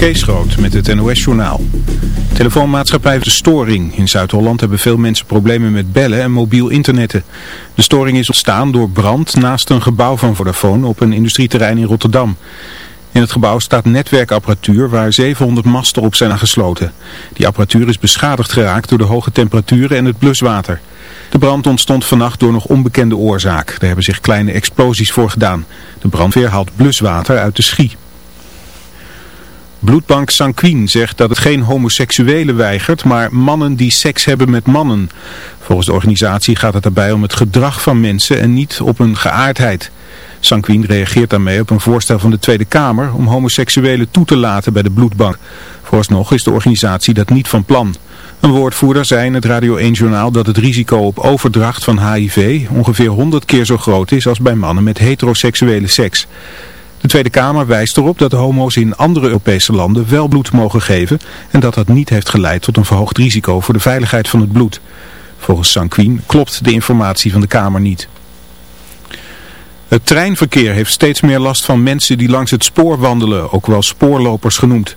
Kees Groot met het NOS-journaal. Telefoonmaatschappij De Storing. In Zuid-Holland hebben veel mensen problemen met bellen en mobiel internetten. De storing is ontstaan door brand naast een gebouw van Vodafone op een industrieterrein in Rotterdam. In het gebouw staat netwerkapparatuur waar 700 masten op zijn aangesloten. Die apparatuur is beschadigd geraakt door de hoge temperaturen en het bluswater. De brand ontstond vannacht door nog onbekende oorzaak. Daar hebben zich kleine explosies voor gedaan. De brandweer haalt bluswater uit de schie. Bloedbank Sanquin zegt dat het geen homoseksuelen weigert, maar mannen die seks hebben met mannen. Volgens de organisatie gaat het daarbij om het gedrag van mensen en niet op hun geaardheid. Sanquin reageert daarmee op een voorstel van de Tweede Kamer om homoseksuelen toe te laten bij de bloedbank. Vooralsnog is de organisatie dat niet van plan. Een woordvoerder zei in het Radio 1-journaal dat het risico op overdracht van HIV ongeveer 100 keer zo groot is als bij mannen met heteroseksuele seks. De Tweede Kamer wijst erop dat de homo's in andere Europese landen wel bloed mogen geven en dat dat niet heeft geleid tot een verhoogd risico voor de veiligheid van het bloed. Volgens Sanquin klopt de informatie van de Kamer niet. Het treinverkeer heeft steeds meer last van mensen die langs het spoor wandelen, ook wel spoorlopers genoemd.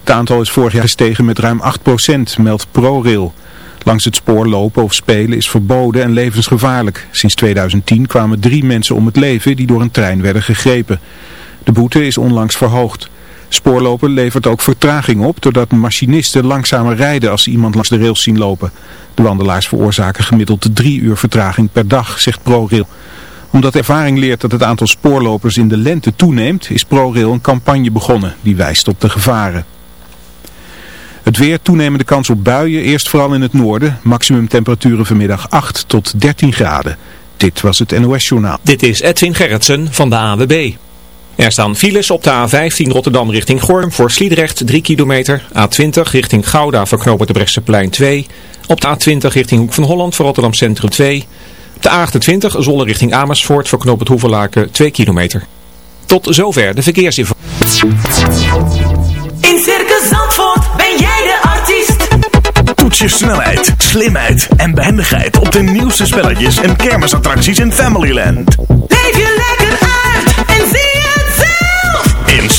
Het aantal is vorig jaar gestegen met ruim 8%, meldt ProRail. Langs het spoor lopen of spelen is verboden en levensgevaarlijk. Sinds 2010 kwamen drie mensen om het leven die door een trein werden gegrepen. De boete is onlangs verhoogd. Spoorlopen levert ook vertraging op doordat machinisten langzamer rijden als ze iemand langs de rails zien lopen. De wandelaars veroorzaken gemiddeld drie uur vertraging per dag, zegt ProRail. Omdat ervaring leert dat het aantal spoorlopers in de lente toeneemt, is ProRail een campagne begonnen die wijst op de gevaren. Het weer, toenemende kans op buien, eerst vooral in het noorden. Maximum temperaturen vanmiddag 8 tot 13 graden. Dit was het NOS Journaal. Dit is Edwin Gerritsen van de AWB. Er staan files op de A15 Rotterdam richting Gorm voor Sliedrecht 3 kilometer. A20 richting Gouda voor knopen de Brechtseplein 2. Op de A20 richting Hoek van Holland voor Rotterdam Centrum 2. Op de A28 Zolle richting Amersfoort voor knoop het Hoevelaken 2 kilometer. Tot zover de verkeersinformatie. In Circus Zandvoort ben jij de artiest. Toets je snelheid, slimheid en behendigheid op de nieuwste spelletjes en kermisattracties in Familyland. Leef je lekker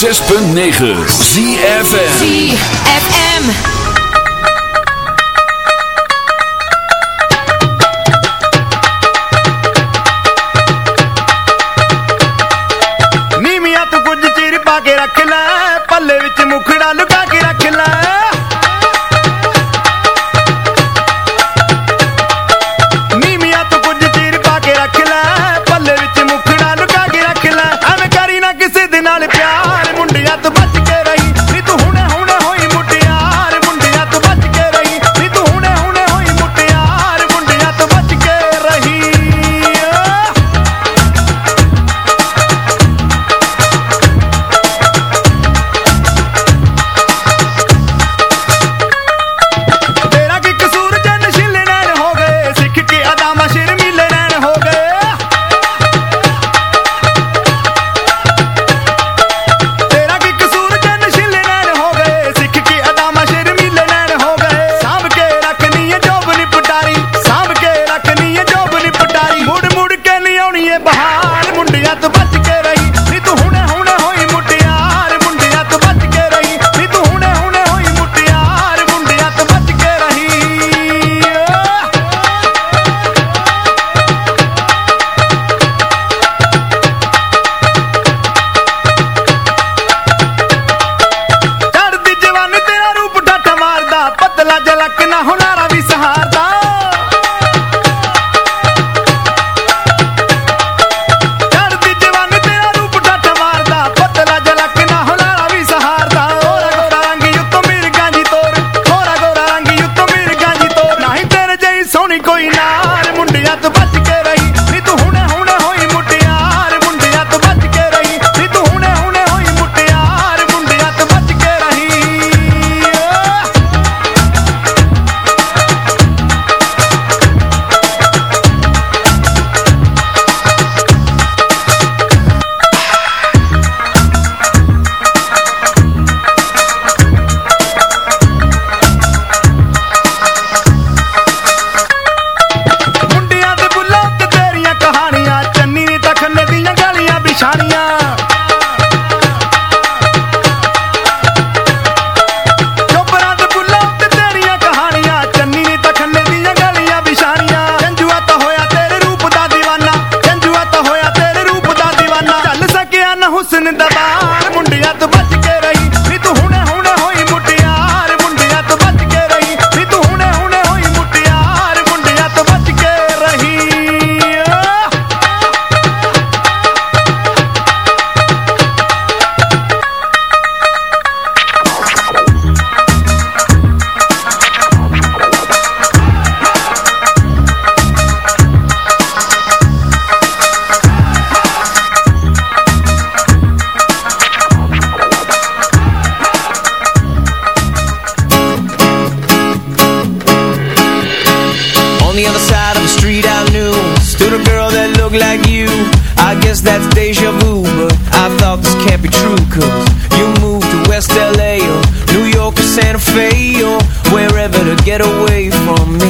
6.9 ZFM ZFM Nimiya tu kujh chiri paake rakh le palle vich mukhda lukha For me.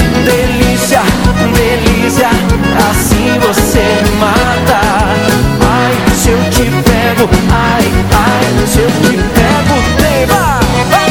Delícia, delícia, assim você mata Ai, se eu te pego, ai, ai, se eu te pego Deva! Sábado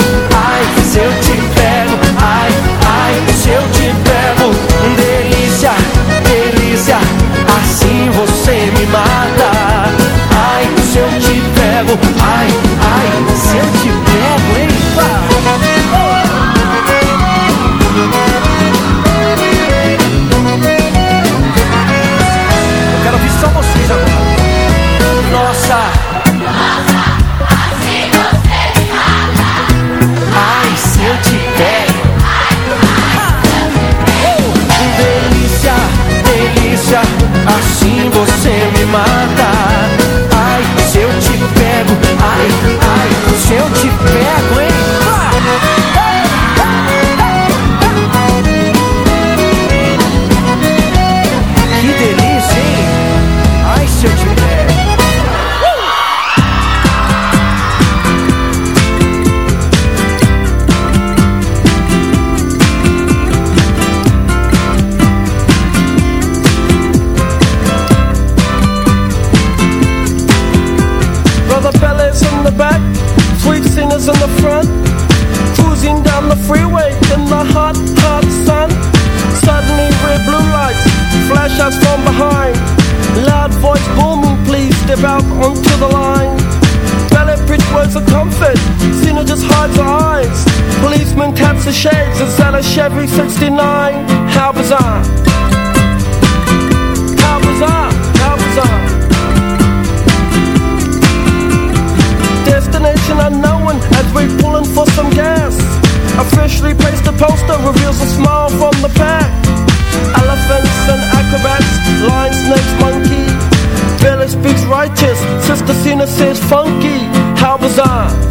Sister Cena says funky. How bizarre! How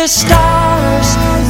The stars,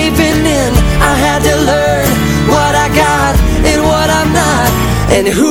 and who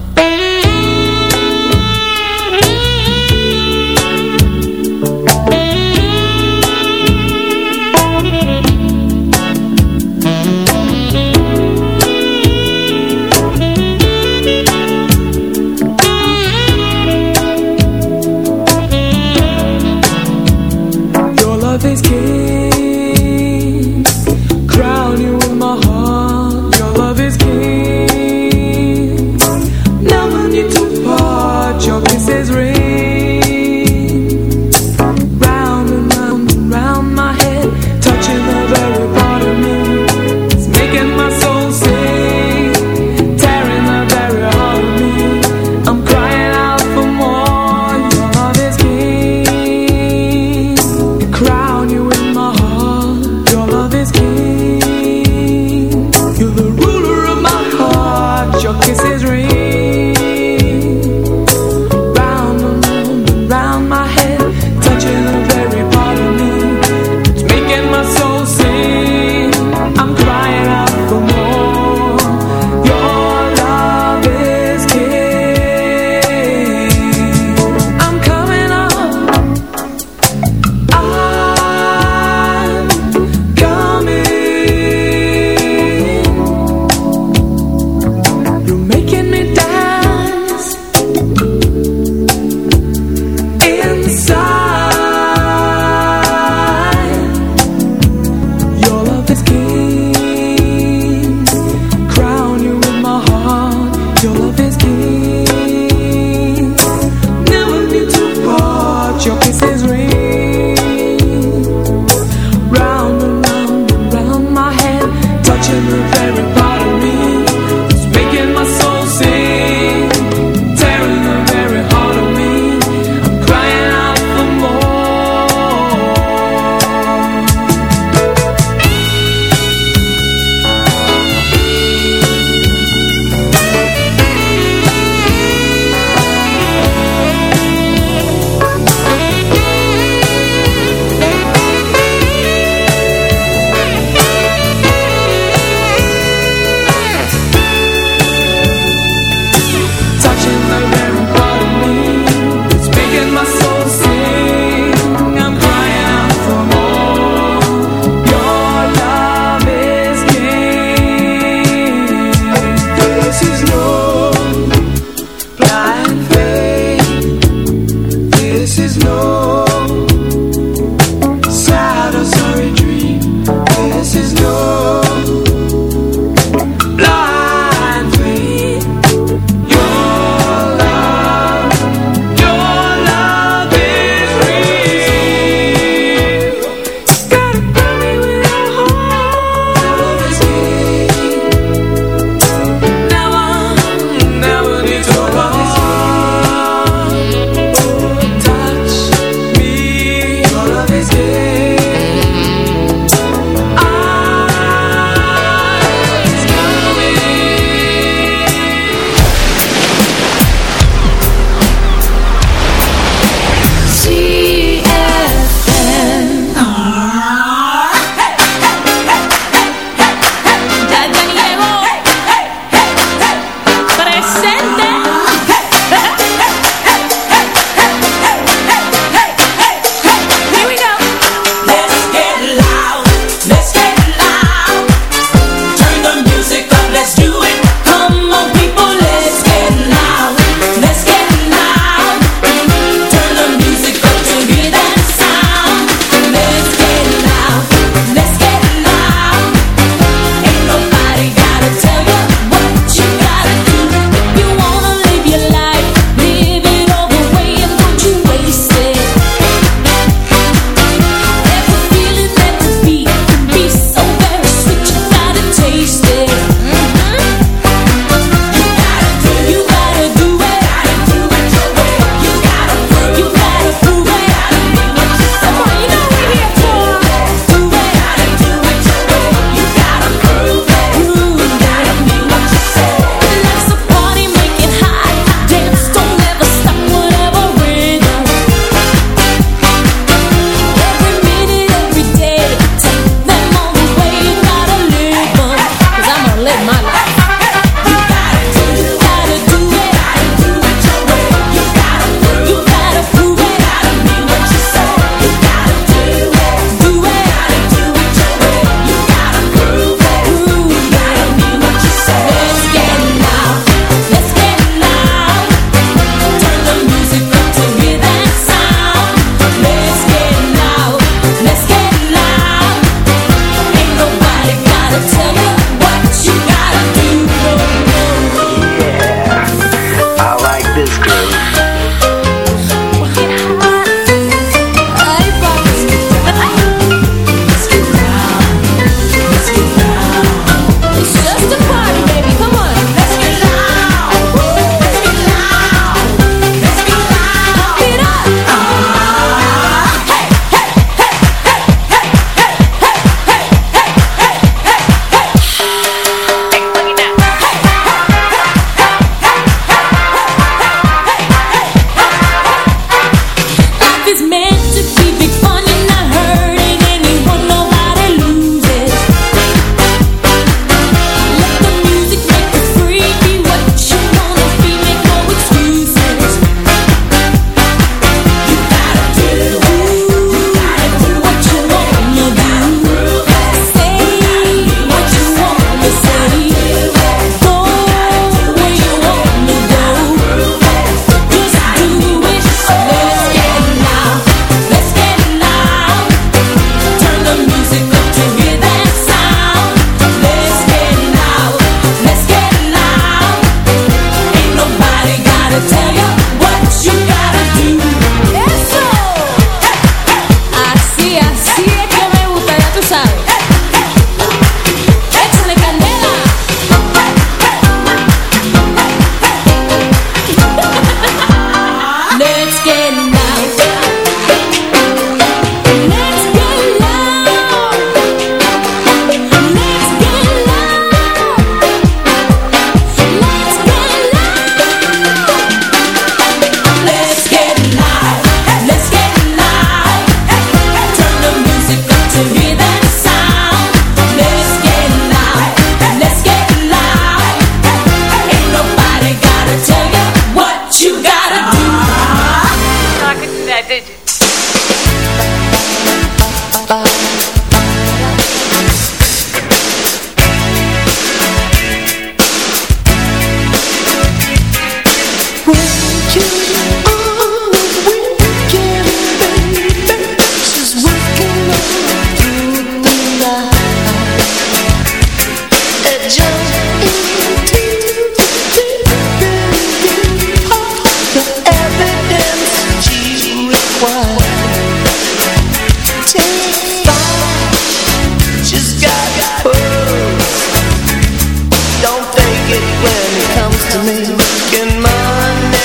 to me. Good morning,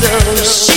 so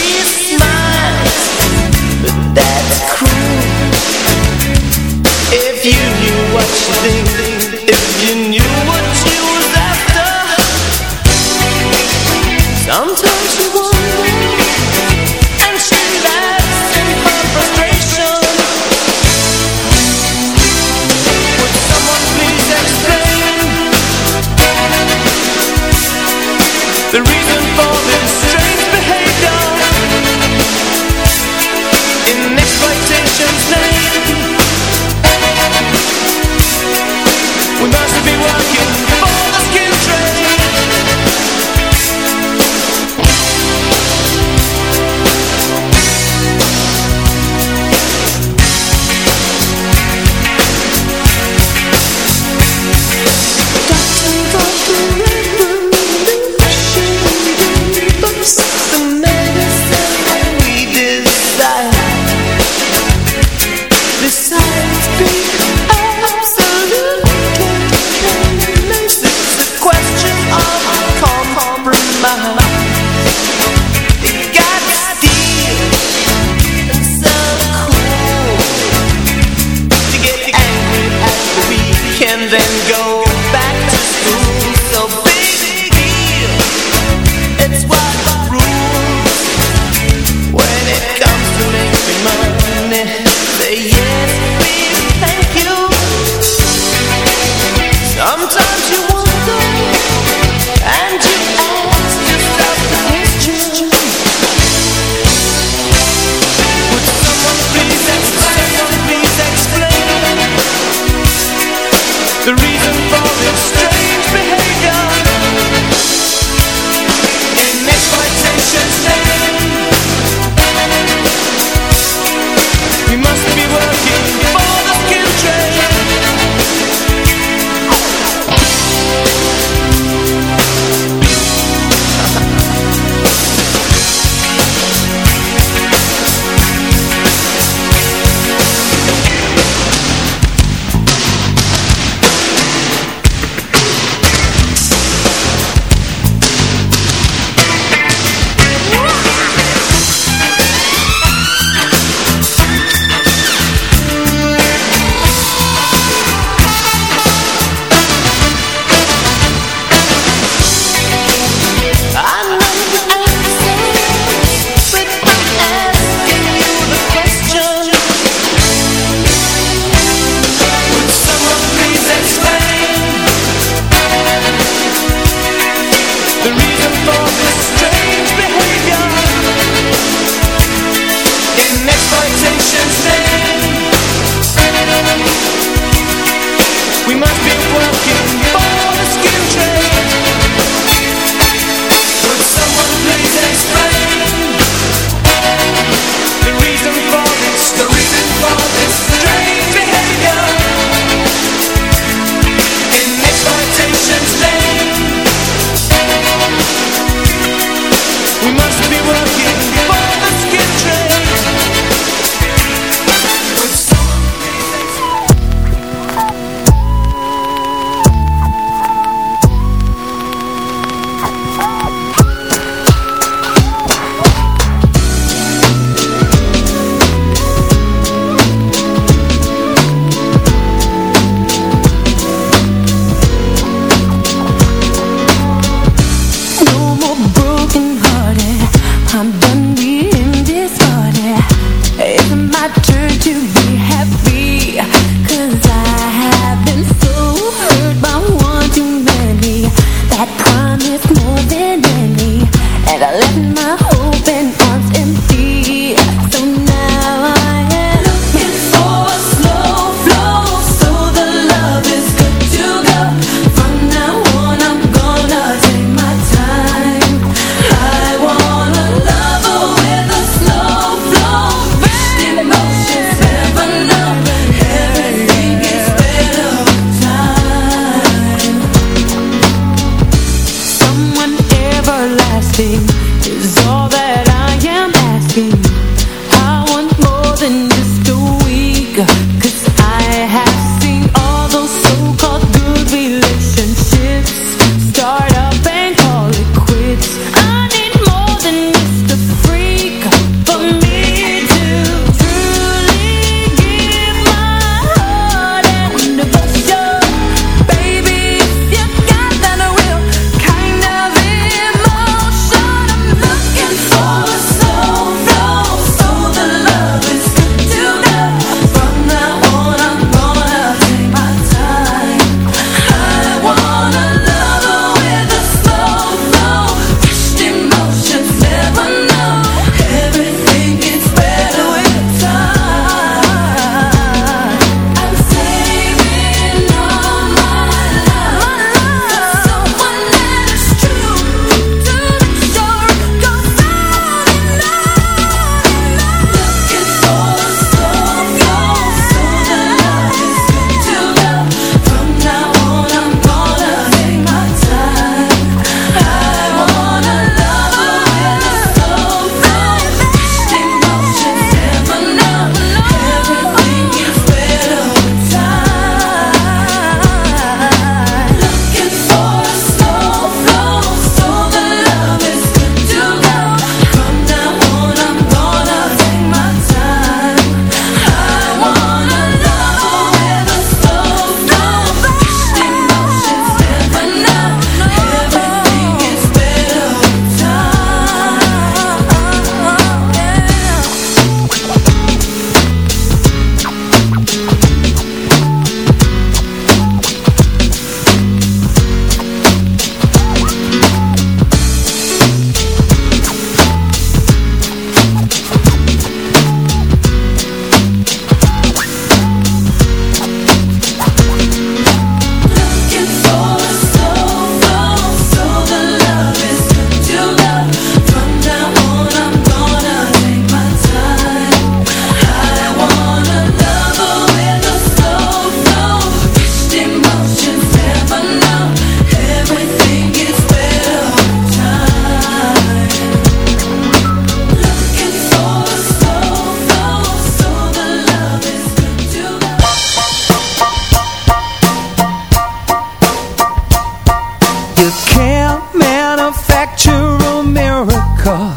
can't manufacture a miracle.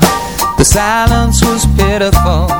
The silence was pitiful.